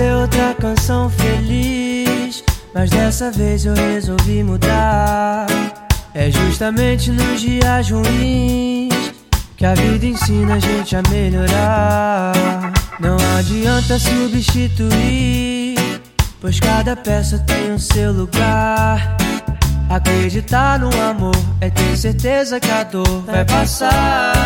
ser outra canção feliz, mas dessa vez eu resolvi mudar. É justamente nos dias ruins que a vida ensina a gente a melhorar. Não adianta substituir, pois cada peça tem o seu lugar. Acreditar no amor é ter certeza que a dor vai passar.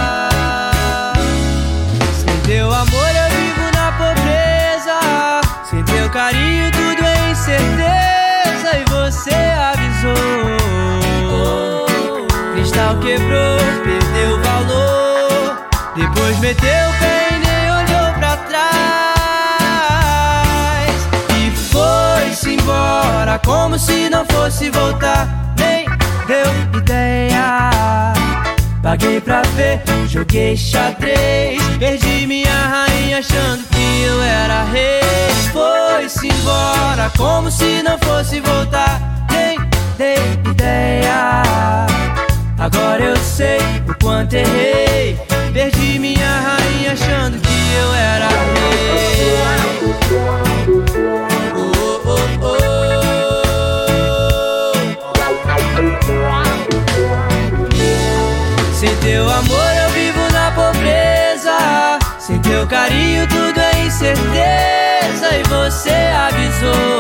Carinho tudo é incerteza. E você avisou. Cristal quebrou, perdeu valor. Depois meteu o pé e nem olhou pra trás. E foi-se embora como se não fosse voltar. Nem deu ideia. Paguei pra ver, joguei xadrez. Perdi minha rainha achando que eu era rei. Embora como se não fosse voltar. Nem dei ideia. Agora eu sei o quanto errei. Perdi minha rainha achando que eu era rei. Oh, oh, oh. Sem teu amor eu vivo na pobreza. Sem teu carinho tudo é incerteza. E você avisou.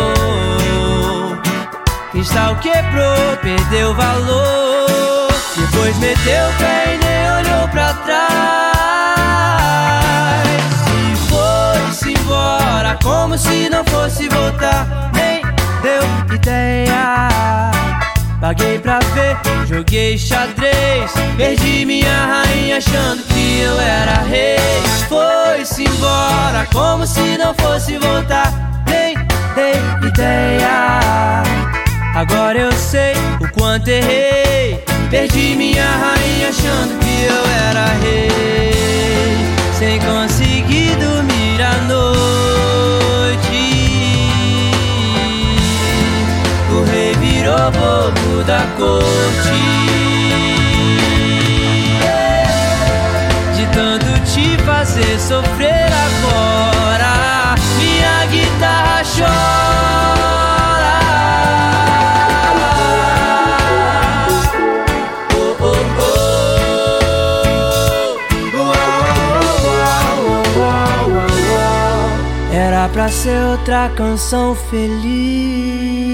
Cristal quebrou, perdeu valor. Depois meteu o pé e nem olhou pra trás. E foi-se embora como se não fosse voltar. Nem deu ideia. Paguei pra ver, joguei xadrez. Perdi minha rainha achando que eu era rei. Foi-se embora como se não fosse voltar. Nem dei ideia. Agora eu sei o quanto errei. Perdi minha rainha achando que eu era rei. Sem conseguir dormir à noite. O rei virou bobo da corte. De tanto te fazer sofrer pra ser outra canção feliz.